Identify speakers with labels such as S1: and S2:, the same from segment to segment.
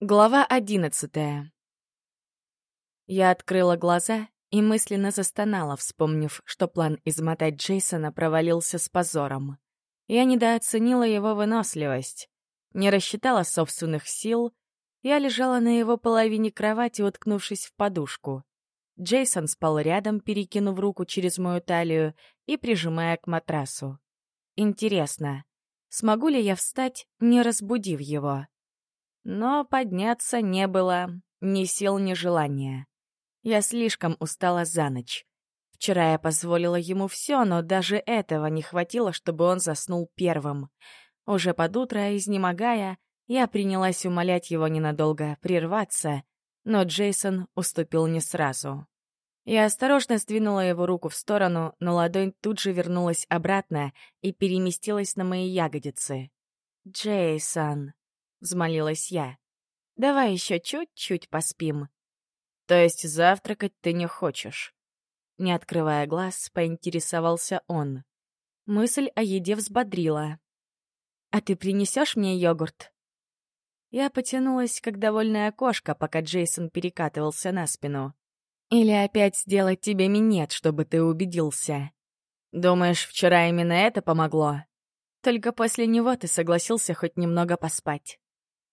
S1: Глава одиннадцатая. Я открыла глаза и мысленно застонала, вспомнив, что план измотать Джейсона провалился с позором. Я недооценила его выносливость, не рассчитала собственных сил. Я лежала на его половине кровати, уткнувшись в подушку. Джейсон спал рядом, перекинув руку через мою талию и прижимая к матрасу. Интересно, смогу ли я встать, не разбудив его? Но подняться не было ни сил, ни желания. Я слишком устала за ночь. Вчера я позволила ему все, но даже этого не хватило, чтобы он заснул первым. Уже под утро, изнемогая, я принялась умолять его ненадолго прерваться, но Джейсон уступил не сразу. Я осторожно сдвинула его руку в сторону, но ладонь тут же вернулась обратно и переместилась на мои ягодицы. «Джейсон», — взмолилась я. «Давай еще чуть-чуть поспим». «То есть завтракать ты не хочешь?» Не открывая глаз, поинтересовался он. Мысль о еде взбодрила. «А ты принесешь мне йогурт?» Я потянулась, как довольная кошка, пока Джейсон перекатывался на спину. «Или опять сделать тебе минет, чтобы ты убедился?» «Думаешь, вчера именно это помогло?» «Только после него ты согласился хоть немного поспать».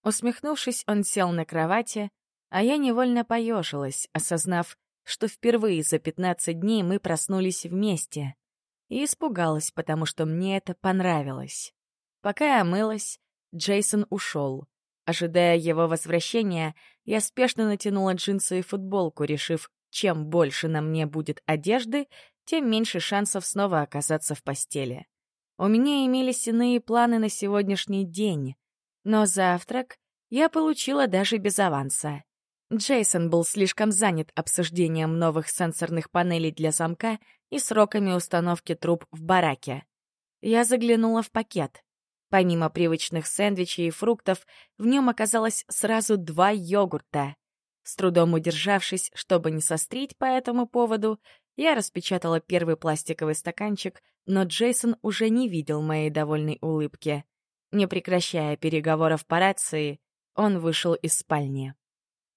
S1: Усмехнувшись, он сел на кровати, а я невольно поежилась, осознав, что впервые за 15 дней мы проснулись вместе. И испугалась, потому что мне это понравилось. Пока я мылась, Джейсон ушел. Ожидая его возвращения, я спешно натянула джинсы и футболку, решив, чем больше на мне будет одежды, тем меньше шансов снова оказаться в постели. У меня имелись иные планы на сегодняшний день. Но завтрак я получила даже без аванса. Джейсон был слишком занят обсуждением новых сенсорных панелей для замка и сроками установки труб в бараке. Я заглянула в пакет. Помимо привычных сэндвичей и фруктов, в нем оказалось сразу два йогурта. С трудом удержавшись, чтобы не сострить по этому поводу, я распечатала первый пластиковый стаканчик, но Джейсон уже не видел моей довольной улыбки. Не прекращая переговоров по рации, он вышел из спальни.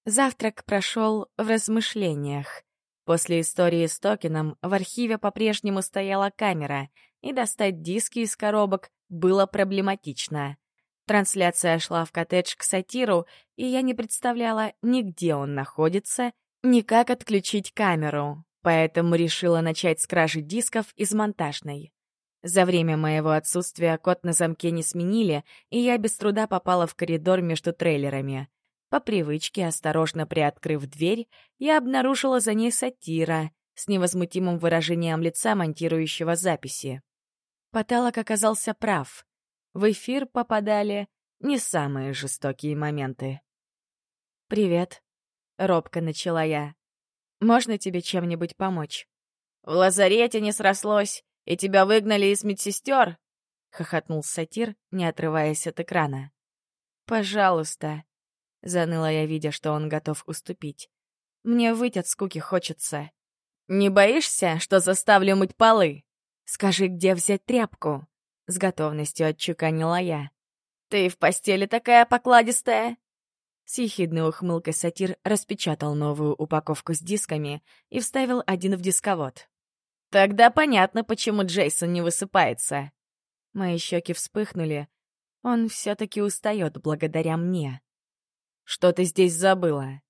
S1: Завтрак прошел в размышлениях. После истории с Токеном в архиве по-прежнему стояла камера, и достать диски из коробок было проблематично. Трансляция шла в коттедж к сатиру, и я не представляла ни где он находится, ни как отключить камеру, поэтому решила начать с кражи дисков из монтажной. За время моего отсутствия код на замке не сменили, и я без труда попала в коридор между трейлерами. По привычке, осторожно приоткрыв дверь, я обнаружила за ней сатира с невозмутимым выражением лица, монтирующего записи. Поталок оказался прав. В эфир попадали не самые жестокие моменты. «Привет», — робко начала я. «Можно тебе чем-нибудь помочь?» «В лазарете не срослось и тебя выгнали из медсестер?» — хохотнул сатир, не отрываясь от экрана. «Пожалуйста», — заныла я, видя, что он готов уступить. «Мне выть от скуки хочется». «Не боишься, что заставлю мыть полы?» «Скажи, где взять тряпку?» — с готовностью отчеканила я. «Ты в постели такая покладистая?» С ехидной ухмылкой сатир распечатал новую упаковку с дисками и вставил один в дисковод. Тогда понятно, почему Джейсон не высыпается. Мои щеки вспыхнули. Он все-таки устает благодаря мне. Что ты здесь забыла?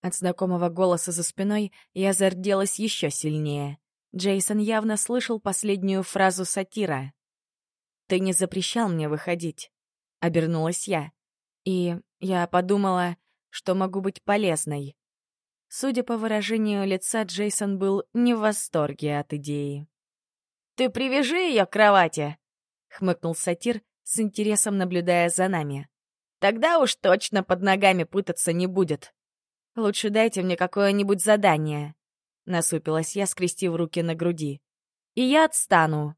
S1: От знакомого голоса за спиной я зарделась еще сильнее. Джейсон явно слышал последнюю фразу сатира. «Ты не запрещал мне выходить», — обернулась я. И я подумала, что могу быть полезной. Судя по выражению лица, Джейсон был не в восторге от идеи. «Ты привяжи ее к кровати!» — хмыкнул сатир, с интересом наблюдая за нами. «Тогда уж точно под ногами путаться не будет. Лучше дайте мне какое-нибудь задание», — насупилась я, скрестив руки на груди. «И я отстану».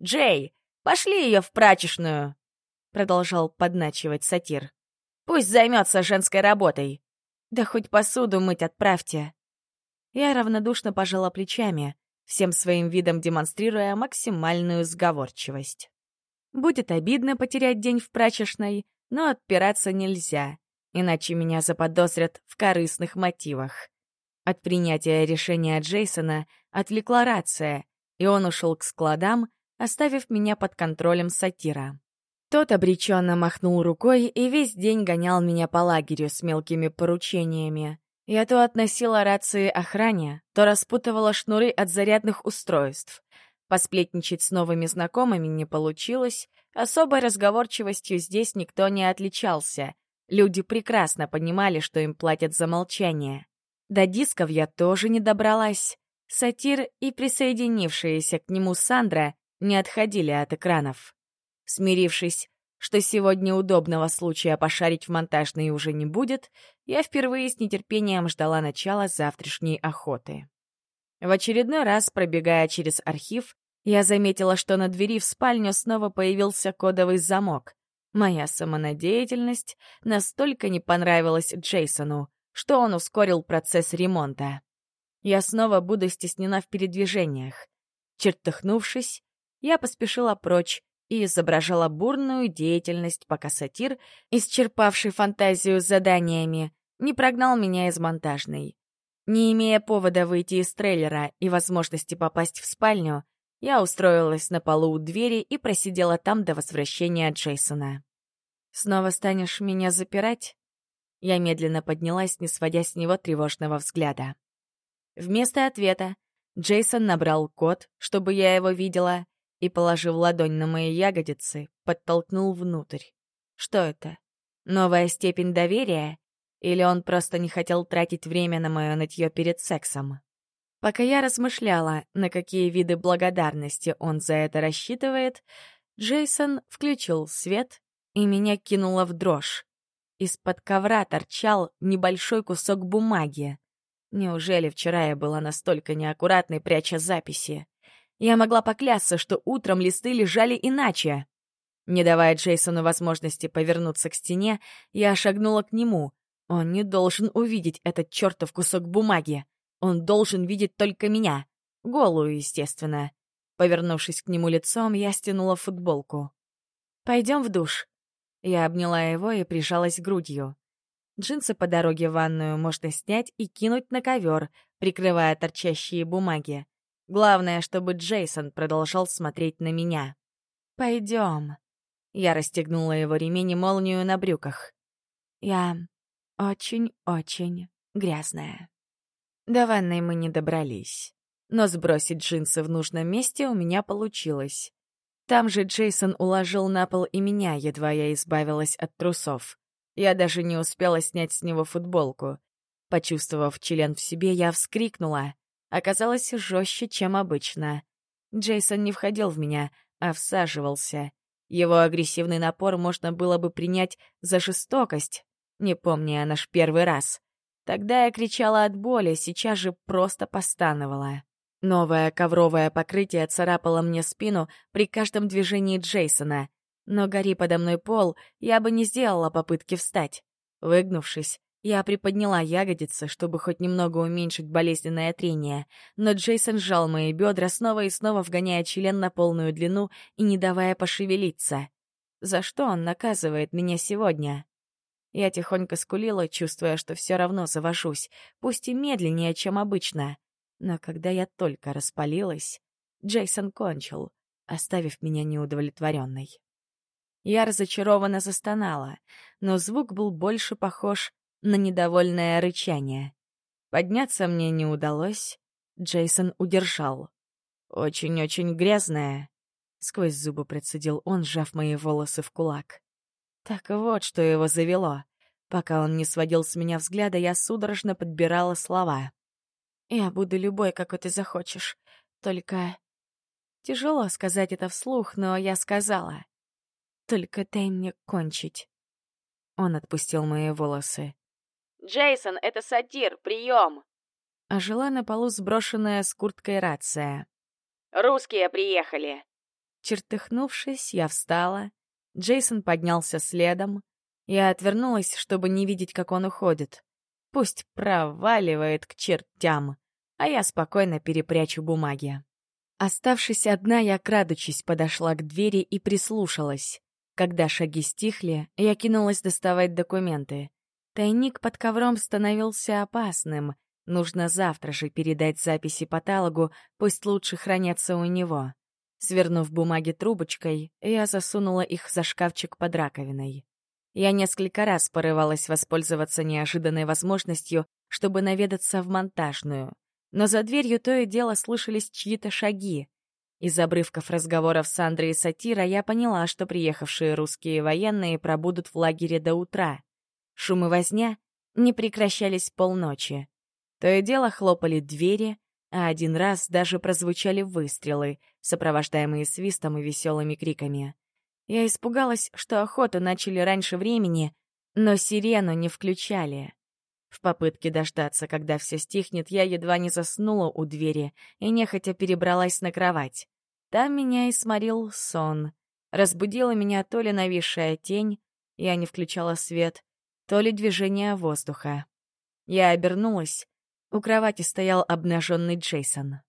S1: «Джей, пошли ее в прачечную!» — продолжал подначивать сатир. «Пусть займется женской работой. Да хоть посуду мыть отправьте. Я равнодушно пожала плечами, всем своим видом демонстрируя максимальную сговорчивость. Будет обидно потерять день в прачечной, но отпираться нельзя. иначе меня заподозрят в корыстных мотивах. От принятия решения Джейсона отвлекла рация, и он ушел к складам, оставив меня под контролем сатира. Тот обреченно махнул рукой и весь день гонял меня по лагерю с мелкими поручениями. Я то относила рации охране, то распутывала шнуры от зарядных устройств. Посплетничать с новыми знакомыми не получилось, особой разговорчивостью здесь никто не отличался. Люди прекрасно понимали, что им платят за молчание. До дисков я тоже не добралась. Сатир и присоединившаяся к нему Сандра не отходили от экранов. Смирившись, что сегодня удобного случая пошарить в монтажной уже не будет, я впервые с нетерпением ждала начала завтрашней охоты. В очередной раз, пробегая через архив, я заметила, что на двери в спальню снова появился кодовый замок. Моя самонадеятельность настолько не понравилась Джейсону, что он ускорил процесс ремонта. Я снова буду стеснена в передвижениях. Чертыхнувшись, я поспешила прочь и изображала бурную деятельность, пока сатир, исчерпавший фантазию с заданиями, не прогнал меня из монтажной. Не имея повода выйти из трейлера и возможности попасть в спальню, я устроилась на полу у двери и просидела там до возвращения Джейсона. «Снова станешь меня запирать?» Я медленно поднялась, не сводя с него тревожного взгляда. Вместо ответа Джейсон набрал код, чтобы я его видела, и, положив ладонь на мои ягодицы, подтолкнул внутрь. Что это? Новая степень доверия? Или он просто не хотел тратить время на мое нытье перед сексом? Пока я размышляла, на какие виды благодарности он за это рассчитывает, Джейсон включил свет, и меня кинуло в дрожь. Из-под ковра торчал небольшой кусок бумаги. Неужели вчера я была настолько неаккуратной, пряча записи? Я могла поклясться, что утром листы лежали иначе. Не давая Джейсону возможности повернуться к стене, я шагнула к нему, он не должен увидеть этот чертов кусок бумаги. Он должен видеть только меня. Голую, естественно. Повернувшись к нему лицом, я стянула футболку. «Пойдем в душ». Я обняла его и прижалась грудью. Джинсы по дороге в ванную можно снять и кинуть на ковер, прикрывая торчащие бумаги. Главное, чтобы Джейсон продолжал смотреть на меня. «Пойдем». Я расстегнула его ремень и молнию на брюках. «Я очень-очень грязная. До ванной мы не добрались. Но сбросить джинсы в нужном месте у меня получилось. Там же Джейсон уложил на пол и меня, едва я избавилась от трусов. Я даже не успела снять с него футболку. Почувствовав член в себе, я вскрикнула. Оказалось жестче, чем обычно. Джейсон не входил в меня, а всаживался. Его агрессивный напор можно было бы принять за жестокость, не помня наш первый раз. Тогда я кричала от боли, сейчас же просто постановала. Новое ковровое покрытие царапало мне спину при каждом движении Джейсона, но гори подо мной пол, я бы не сделала попытки встать. Выгнувшись, я приподняла ягодицы, чтобы хоть немного уменьшить болезненное трение, но Джейсон сжал мои бедра, снова и снова вгоняя член на полную длину и не давая пошевелиться. За что он наказывает меня сегодня? Я тихонько скулила, чувствуя, что все равно завожусь, пусть и медленнее, чем обычно. Но когда я только распалилась, Джейсон кончил, оставив меня неудовлетворенной. Я разочарованно застонала, но звук был больше похож на недовольное рычание. Подняться мне не удалось, Джейсон удержал. «Очень-очень грязная», — сквозь зубы процедил он, сжав мои волосы в кулак. Так вот, что его завело. Пока он не сводил с меня взгляда, я судорожно подбирала слова. «Я буду любой, какой ты захочешь. Только...» Тяжело сказать это вслух, но я сказала. «Только дай мне кончить». Он отпустил мои волосы.
S2: «Джейсон, это сатир, прием!»
S1: А жила на полу сброшенная с курткой рация.
S2: «Русские приехали!»
S1: Чертыхнувшись, я встала, Джейсон поднялся следом. Я отвернулась, чтобы не видеть, как он уходит. Пусть проваливает к чертям, а я спокойно перепрячу бумаги. Оставшись одна, я, крадучись, подошла к двери и прислушалась. Когда шаги стихли, я кинулась доставать документы. Тайник под ковром становился опасным. Нужно завтра же передать записи патологу, пусть лучше хранятся у него. Свернув бумаги трубочкой, я засунула их за шкафчик под раковиной. Я несколько раз порывалась воспользоваться неожиданной возможностью, чтобы наведаться в монтажную. Но за дверью то и дело слышались чьи-то шаги. Из обрывков разговоров с Андрой и Сатира я поняла, что приехавшие русские военные пробудут в лагере до утра. Шум и возня не прекращались полночи. То и дело хлопали двери, а один раз даже прозвучали выстрелы, сопровождаемые свистом и веселыми криками. Я испугалась, что охоту начали раньше времени, но сирену не включали. В попытке дождаться, когда все стихнет, я едва не заснула у двери и нехотя перебралась на кровать. Там меня и сморил сон. Разбудила меня то ли нависшая тень, я не включала свет, то ли движение воздуха. Я обернулась. У кровати стоял обнаженный Джейсон.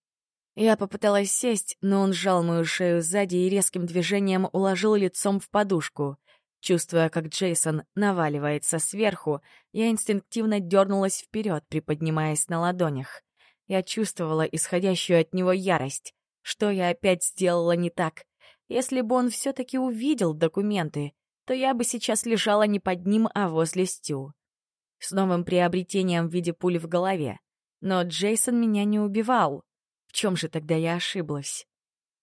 S1: Я попыталась сесть, но он сжал мою шею сзади и резким движением уложил лицом в подушку. Чувствуя, как Джейсон наваливается сверху, я инстинктивно дернулась вперед, приподнимаясь на ладонях. Я чувствовала исходящую от него ярость. Что я опять сделала не так? Если бы он все-таки увидел документы, то я бы сейчас лежала не под ним, а возле Стю. С новым приобретением в виде пули в голове. Но Джейсон меня не убивал. В чем же тогда я ошиблась?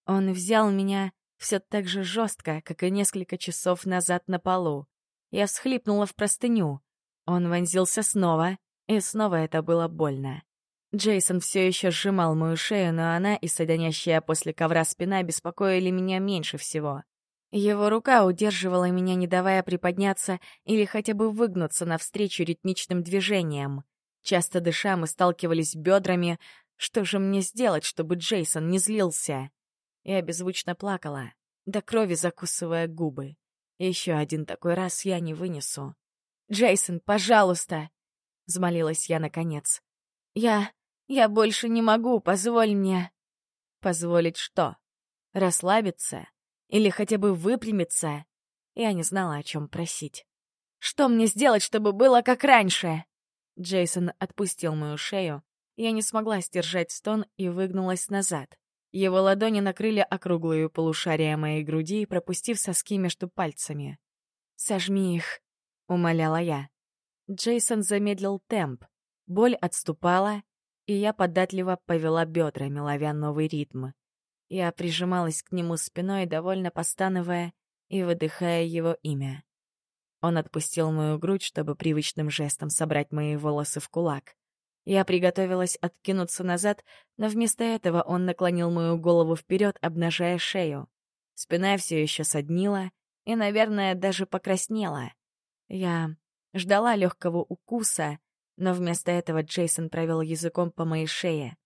S1: Он взял меня все так же жестко, как и несколько часов назад на полу. Я всхлипнула в простыню. Он вонзился снова, и снова это было больно. Джейсон все еще сжимал мою шею, но она и содонящая после ковра спина беспокоили меня меньше всего. Его рука удерживала меня, не давая приподняться или хотя бы выгнуться навстречу ритмичным движениям. Часто дыша, мы сталкивались бедрами. Что же мне сделать, чтобы Джейсон не злился? Я беззвучно плакала, до крови закусывая губы. Еще один такой раз я не вынесу. «Джейсон, пожалуйста!» — взмолилась я наконец. «Я... я больше не могу, позволь мне...» «Позволить что? Расслабиться? Или хотя бы выпрямиться?» Я не знала, о чем просить. «Что мне сделать, чтобы было как раньше?» Джейсон отпустил мою шею. Я не смогла сдержать стон и выгнулась назад. Его ладони накрыли округлую полушария моей груди, пропустив соски между пальцами. «Сожми их», — умоляла я. Джейсон замедлил темп. Боль отступала, и я податливо повела бедрами, ловя новый ритм. Я прижималась к нему спиной, довольно постановая и выдыхая его имя. Он отпустил мою грудь, чтобы привычным жестом собрать мои волосы в кулак. Я приготовилась откинуться назад, но вместо этого он наклонил мою голову вперед, обнажая шею. Спина все еще соднила и, наверное, даже покраснела. Я ждала легкого укуса, но вместо этого Джейсон провел языком по моей шее.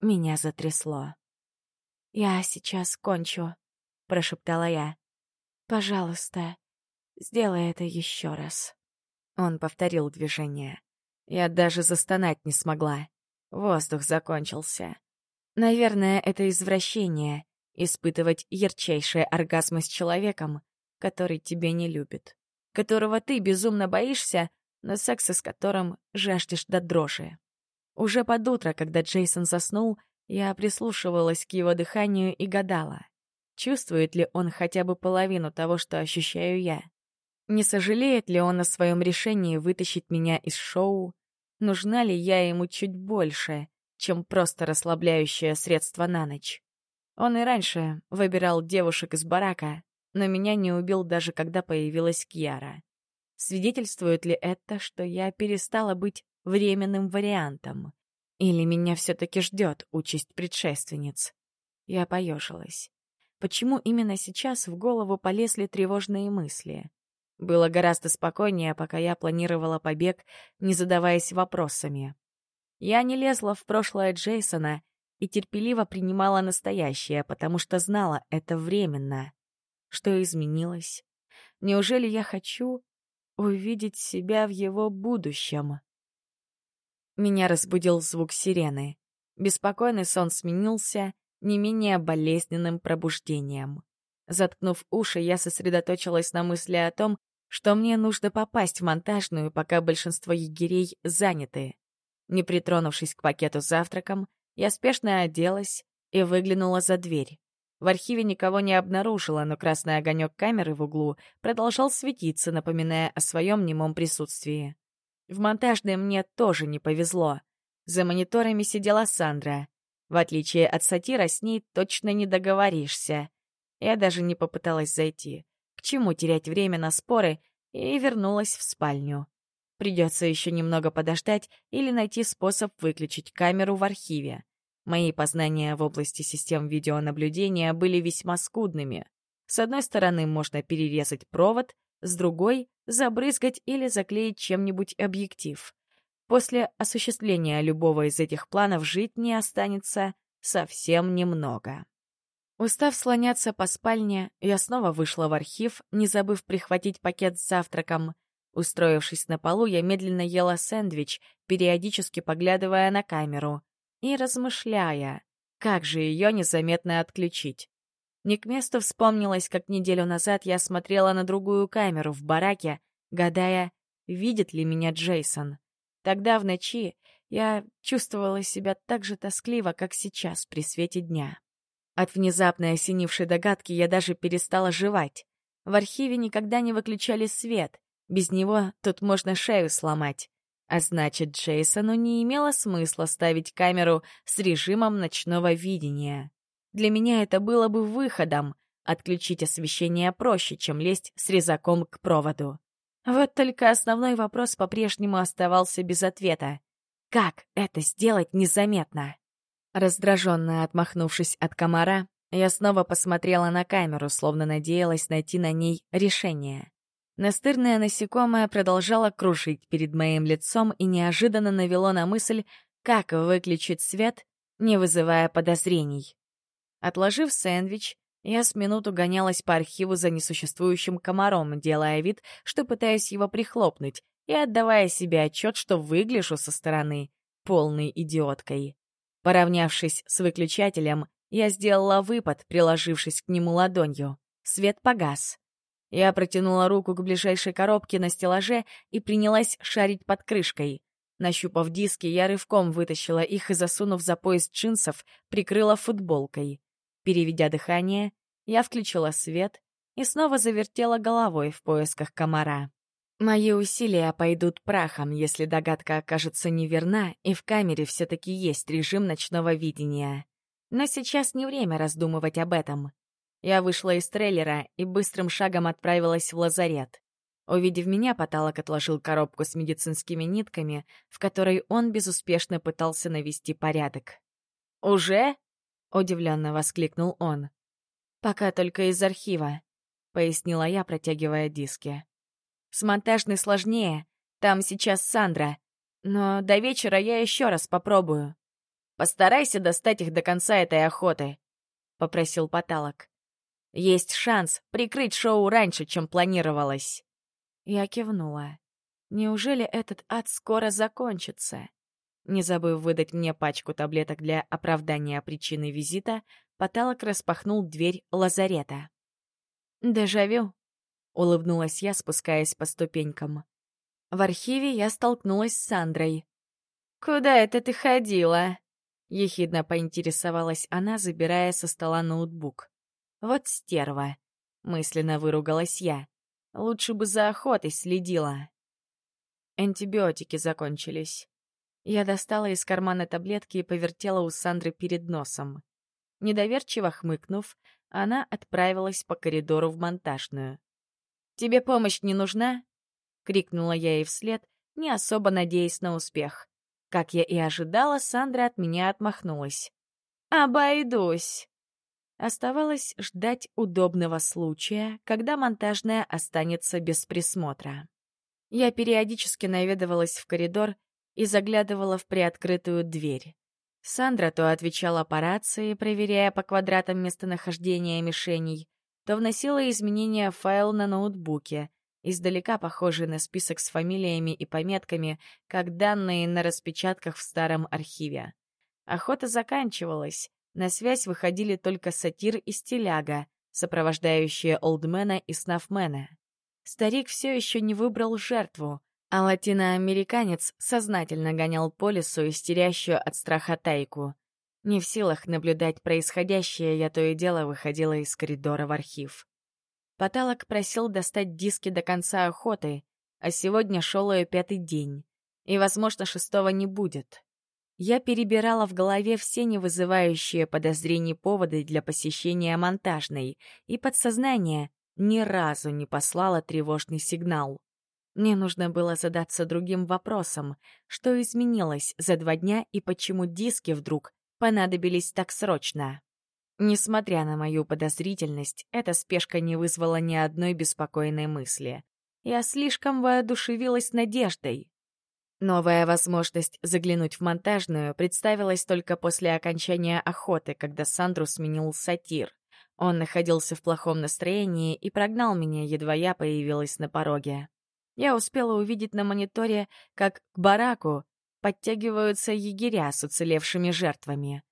S1: Меня затрясло. «Я сейчас кончу», — прошептала я. «Пожалуйста, сделай это еще раз». Он повторил движение. Я даже застонать не смогла. Воздух закончился. Наверное, это извращение — испытывать ярчайшие оргазмы с человеком, который тебя не любит, которого ты безумно боишься, но секса с которым жаждешь до дрожи. Уже под утро, когда Джейсон заснул, я прислушивалась к его дыханию и гадала, чувствует ли он хотя бы половину того, что ощущаю я. Не сожалеет ли он о своем решении вытащить меня из шоу, нужна ли я ему чуть больше, чем просто расслабляющее средство на ночь. Он и раньше выбирал девушек из барака, но меня не убил даже когда появилась Кьяра. Свидетельствует ли это, что я перестала быть временным вариантом? Или меня все-таки ждет участь предшественниц? Я поежилась. Почему именно сейчас в голову полезли тревожные мысли? Было гораздо спокойнее, пока я планировала побег, не задаваясь вопросами. Я не лезла в прошлое Джейсона и терпеливо принимала настоящее, потому что знала это временно. Что изменилось? Неужели я хочу увидеть себя в его будущем? Меня разбудил звук сирены. Беспокойный сон сменился не менее болезненным пробуждением. Заткнув уши, я сосредоточилась на мысли о том, что мне нужно попасть в монтажную, пока большинство егерей заняты. Не притронувшись к пакету с завтраком, я спешно оделась и выглянула за дверь. В архиве никого не обнаружила, но красный огонек камеры в углу продолжал светиться, напоминая о своем немом присутствии. В монтажной мне тоже не повезло. За мониторами сидела Сандра. В отличие от сатира, с ней точно не договоришься. Я даже не попыталась зайти. К чему терять время на споры, и вернулась в спальню. Придется еще немного подождать или найти способ выключить камеру в архиве. Мои познания в области систем видеонаблюдения были весьма скудными. С одной стороны, можно перерезать провод, с другой — забрызгать или заклеить чем-нибудь объектив. После осуществления любого из этих планов жить не останется совсем немного. Устав слоняться по спальне, я снова вышла в архив, не забыв прихватить пакет с завтраком. Устроившись на полу, я медленно ела сэндвич, периодически поглядывая на камеру и размышляя, как же ее незаметно отключить. Не к месту вспомнилось, как неделю назад я смотрела на другую камеру в бараке, гадая, видит ли меня Джейсон. Тогда в ночи я чувствовала себя так же тоскливо, как сейчас при свете дня. От внезапно осенившей догадки я даже перестала жевать. В архиве никогда не выключали свет. Без него тут можно шею сломать. А значит, Джейсону не имело смысла ставить камеру с режимом ночного видения. Для меня это было бы выходом. Отключить освещение проще, чем лезть с резаком к проводу. Вот только основной вопрос по-прежнему оставался без ответа. Как это сделать незаметно? Раздраженно отмахнувшись от комара, я снова посмотрела на камеру, словно надеялась найти на ней решение. Настырное насекомое продолжало кружить перед моим лицом и неожиданно навело на мысль, как выключить свет, не вызывая подозрений. Отложив сэндвич, я с минуту гонялась по архиву за несуществующим комаром, делая вид, что пытаюсь его прихлопнуть, и отдавая себе отчет, что выгляжу со стороны полной идиоткой. Поравнявшись с выключателем, я сделала выпад, приложившись к нему ладонью. Свет погас. Я протянула руку к ближайшей коробке на стеллаже и принялась шарить под крышкой. Нащупав диски, я рывком вытащила их и, засунув за пояс джинсов, прикрыла футболкой. Переведя дыхание, я включила свет и снова завертела головой в поисках комара. Мои усилия пойдут прахом, если догадка окажется неверна, и в камере все-таки есть режим ночного видения. Но сейчас не время раздумывать об этом. Я вышла из трейлера и быстрым шагом отправилась в лазарет. Увидев меня, Потолок отложил коробку с медицинскими нитками, в которой он безуспешно пытался навести порядок. «Уже?» — удивленно воскликнул он. «Пока только из архива», — пояснила я, протягивая диски. «С монтажной сложнее, там сейчас Сандра, но до вечера я еще раз попробую». «Постарайся достать их до конца этой охоты», — попросил Потолок. Есть шанс прикрыть шоу раньше, чем планировалось. Я кивнула. Неужели этот ад скоро закончится? Не забыв выдать мне пачку таблеток для оправдания причины визита, Потолок распахнул дверь лазарета. «Дежавю», — улыбнулась я, спускаясь по ступенькам. В архиве я столкнулась с Сандрой. «Куда это ты ходила?» — ехидно поинтересовалась она, забирая со стола ноутбук. Вот стерва. Мысленно выругалась я. Лучше бы за охотой следила. Антибиотики закончились. Я достала из кармана таблетки и повертела у Сандры перед носом. Недоверчиво хмыкнув, она отправилась по коридору в монтажную. «Тебе помощь не нужна?» — крикнула я ей вслед, не особо надеясь на успех. Как я и ожидала, Сандра от меня отмахнулась. «Обойдусь!» Оставалось ждать удобного случая, когда монтажная останется без присмотра. Я периодически наведывалась в коридор и заглядывала в приоткрытую дверь. Сандра то отвечала по рации, проверяя по квадратам местонахождения мишеней, то вносила изменения в файл на ноутбуке, издалека похожий на список с фамилиями и пометками, как данные на распечатках в старом архиве. Охота заканчивалась, на связь выходили только сатир и стиляга, сопровождающие олдмена и снафмена. Старик все еще не выбрал жертву, а латиноамериканец сознательно гонял по лесу истерящую от страха тайку. Не в силах наблюдать происходящее, я то и дело выходила из коридора в архив. Потолок просил достать диски до конца охоты, а сегодня шел ее пятый день, и, возможно, шестого не будет. Я перебирала в голове все не вызывающие подозрений поводы для посещения монтажной, и подсознание ни разу не послало тревожный сигнал. Мне нужно было задаться другим вопросом, что изменилось за два дня и почему диски вдруг понадобились так срочно. Несмотря на мою подозрительность, эта спешка не вызвала ни одной беспокойной мысли. Я слишком воодушевилась надеждой. Новая возможность заглянуть в монтажную представилась только после окончания охоты, когда Сандру сменил сатир. Он находился в плохом настроении и прогнал меня, едва я появилась на пороге. Я успела увидеть на мониторе, как к бараку подтягиваются егеря с уцелевшими жертвами.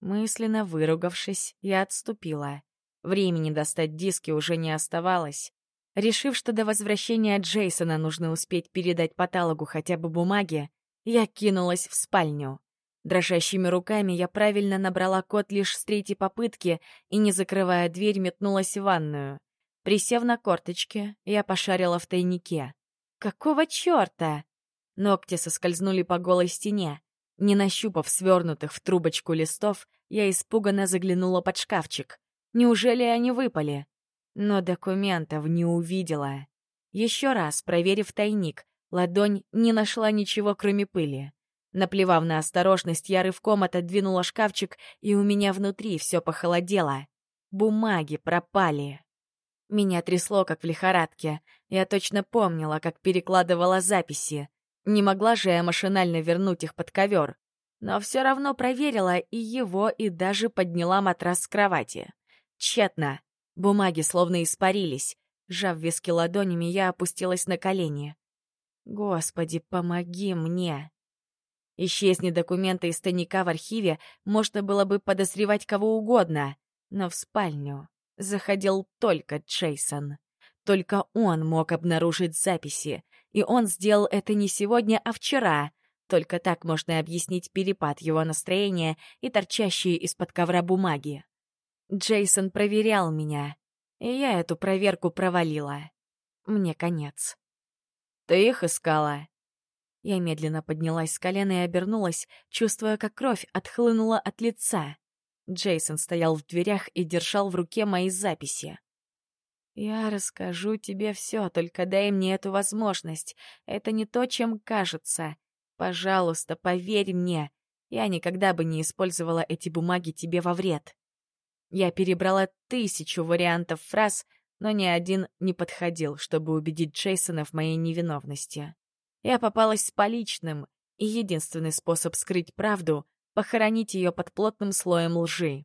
S1: Мысленно выругавшись, я отступила. Времени достать диски уже не оставалось. Решив, что до возвращения Джейсона нужно успеть передать патологу хотя бы бумаги, я кинулась в спальню. Дрожащими руками я правильно набрала код лишь с третьей попытки и, не закрывая дверь, метнулась в ванную. Присев на корточки, я пошарила в тайнике. «Какого черта?» Ногти соскользнули по голой стене. Не нащупав свернутых в трубочку листов, я испуганно заглянула под шкафчик. Неужели они выпали? но документов не увидела. Еще раз, проверив тайник, ладонь не нашла ничего, кроме пыли. Наплевав на осторожность, я рывком отодвинула шкафчик, и у меня внутри все похолодело. Бумаги пропали. Меня трясло, как в лихорадке. Я точно помнила, как перекладывала записи. Не могла же я машинально вернуть их под ковер. Но все равно проверила и его, и даже подняла матрас с кровати. Тщетно. Бумаги словно испарились. Сжав виски ладонями, я опустилась на колени. «Господи, помоги мне!» Исчезни документы из тайника в архиве, можно было бы подозревать кого угодно. Но в спальню заходил только Джейсон. Только он мог обнаружить записи. И он сделал это не сегодня, а вчера. Только так можно объяснить перепад его настроения и торчащие из-под ковра бумаги. Джейсон проверял меня, и я эту проверку провалила. Мне конец. «Ты их искала?» Я медленно поднялась с колена и обернулась, чувствуя, как кровь отхлынула от лица. Джейсон стоял в дверях и держал в руке мои записи. «Я расскажу тебе все, только дай мне эту возможность. Это не то, чем кажется. Пожалуйста, поверь мне. Я никогда бы не использовала эти бумаги тебе во вред». Я перебрала тысячу вариантов фраз, но ни один не подходил, чтобы убедить Джейсона в моей невиновности. Я попалась с поличным, и единственный способ скрыть правду — похоронить ее под плотным слоем лжи.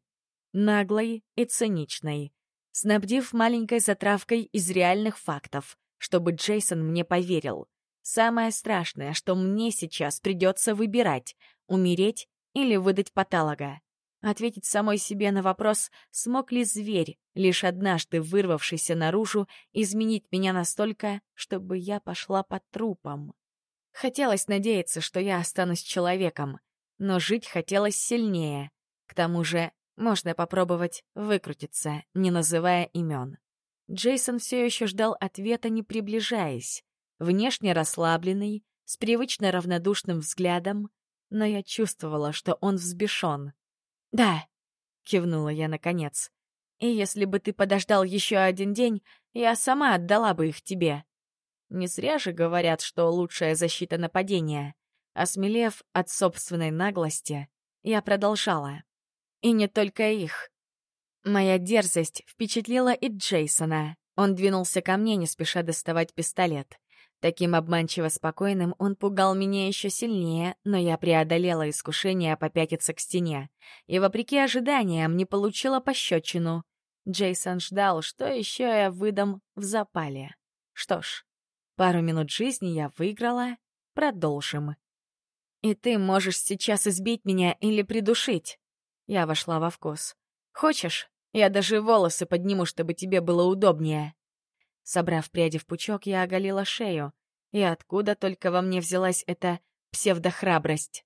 S1: Наглой и циничной, снабдив маленькой затравкой из реальных фактов, чтобы Джейсон мне поверил. Самое страшное, что мне сейчас придется выбирать — умереть или выдать патолога. Ответить самой себе на вопрос, смог ли зверь, лишь однажды вырвавшийся наружу, изменить меня настолько, чтобы я пошла по трупам. Хотелось надеяться, что я останусь человеком, но жить хотелось сильнее. К тому же можно попробовать выкрутиться, не называя имен. Джейсон все еще ждал ответа, не приближаясь. Внешне расслабленный, с привычно равнодушным взглядом, но я чувствовала, что он взбешен. «Да», — кивнула я наконец. «И если бы ты подождал еще один день, я сама отдала бы их тебе». Не зря же говорят, что лучшая защита нападения. Осмелев от собственной наглости, я продолжала. И не только их. Моя дерзость впечатлила и Джейсона. Он двинулся ко мне, не спеша доставать пистолет. Таким обманчиво спокойным он пугал меня еще сильнее, но я преодолела искушение попятиться к стене. И, вопреки ожиданиям, не получила пощечину. Джейсон ждал, что еще я выдам в запале. Что ж, пару минут жизни я выиграла. Продолжим. «И ты можешь сейчас избить меня или придушить?» Я вошла во вкус. «Хочешь, я даже волосы подниму, чтобы тебе было удобнее». Собрав пряди в пучок, я оголила шею. И откуда только во мне взялась эта псевдохрабрость?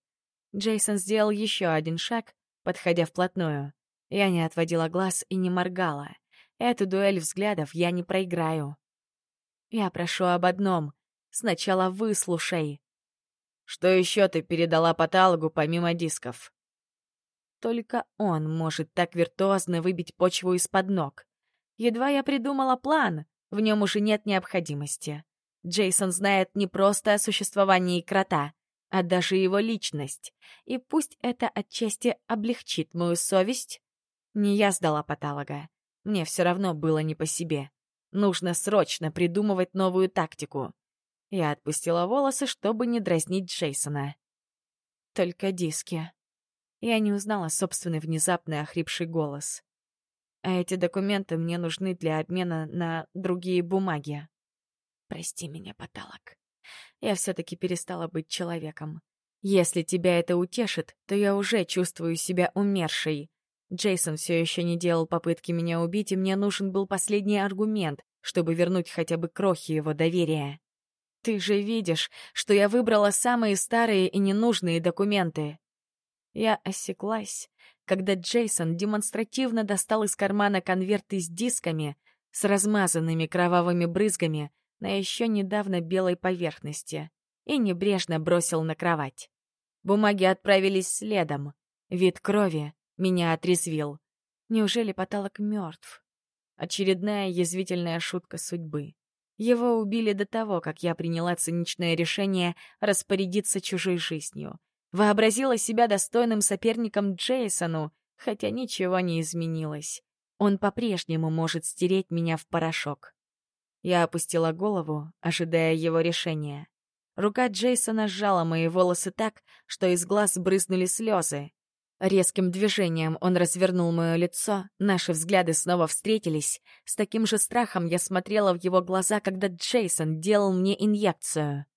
S1: Джейсон сделал еще один шаг, подходя вплотную. Я не отводила глаз и не моргала. Эту дуэль взглядов я не проиграю. Я прошу об одном. Сначала выслушай. Что еще ты передала патологу помимо дисков? Только он может так виртуозно выбить почву из-под ног. Едва я придумала план, в нем уже нет необходимости. Джейсон знает не просто о существовании крота, а даже его личность. И пусть это отчасти облегчит мою совесть, не я сдала патолога. Мне все равно было не по себе. Нужно срочно придумывать новую тактику. Я отпустила волосы, чтобы не дразнить Джейсона. Только диски. Я не узнала собственный внезапный охрипший голос. А эти документы мне нужны для обмена на другие бумаги. Прости меня, потолок. Я все-таки перестала быть человеком. Если тебя это утешит, то я уже чувствую себя умершей. Джейсон все еще не делал попытки меня убить, и мне нужен был последний аргумент, чтобы вернуть хотя бы крохи его доверия. Ты же видишь, что я выбрала самые старые и ненужные документы. Я осеклась, когда Джейсон демонстративно достал из кармана конверты с дисками с размазанными кровавыми брызгами на еще недавно белой поверхности и небрежно бросил на кровать. Бумаги отправились следом. Вид крови меня отрезвил. Неужели потолок мертв? Очередная язвительная шутка судьбы. Его убили до того, как я приняла циничное решение распорядиться чужой жизнью. Вообразила себя достойным соперником Джейсону, хотя ничего не изменилось. Он по-прежнему может стереть меня в порошок. Я опустила голову, ожидая его решения. Рука Джейсона сжала мои волосы так, что из глаз брызнули слезы. Резким движением он развернул мое лицо, наши взгляды снова встретились. С таким же страхом я смотрела в его глаза, когда Джейсон делал мне инъекцию.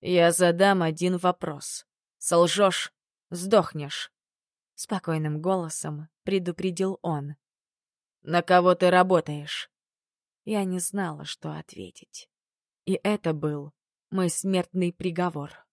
S1: «Я задам один вопрос. Солжешь — сдохнешь», — спокойным голосом предупредил он. «На кого ты работаешь?» Я не знала, что ответить. И это был мой смертный приговор.